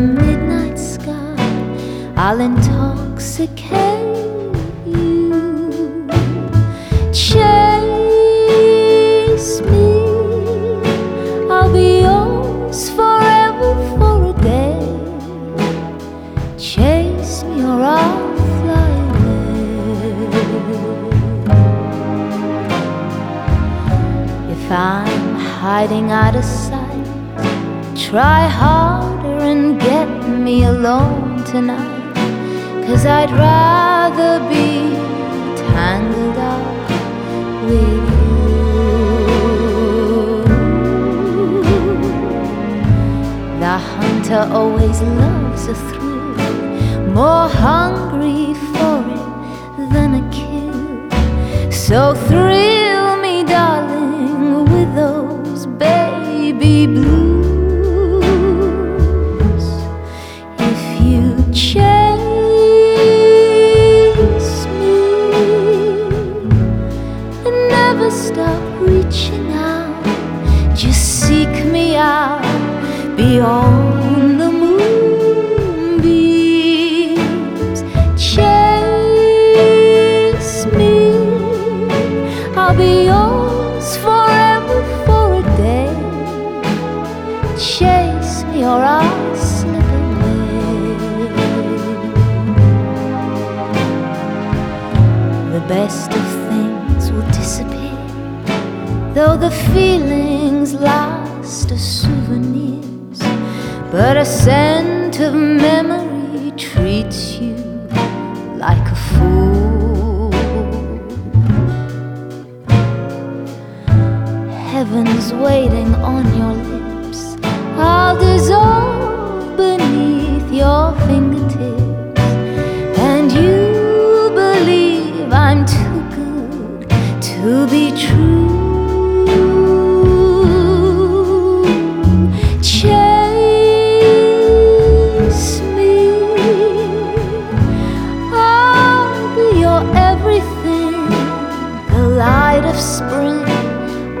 midnight sky, I'll intoxicate you. Chase me, I'll be yours forever for a day. Chase me or I'll fly away. If I'm hiding out of sight try harder and get me alone tonight. Cause I'd rather be tangled up with you. The hunter always loves a thrill, more hungry for it than a kill. So thrill never reaching out, just seek me out beyond the moonbeams. Chase me, I'll be yours forever for a day. Chase me or I'll slip away. The best of things will disappear, though the feelings last as souvenirs. But a scent of memory treats you like a fool. Heaven's waiting on your lips. Spring.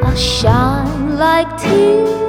I'll shine like teardrops.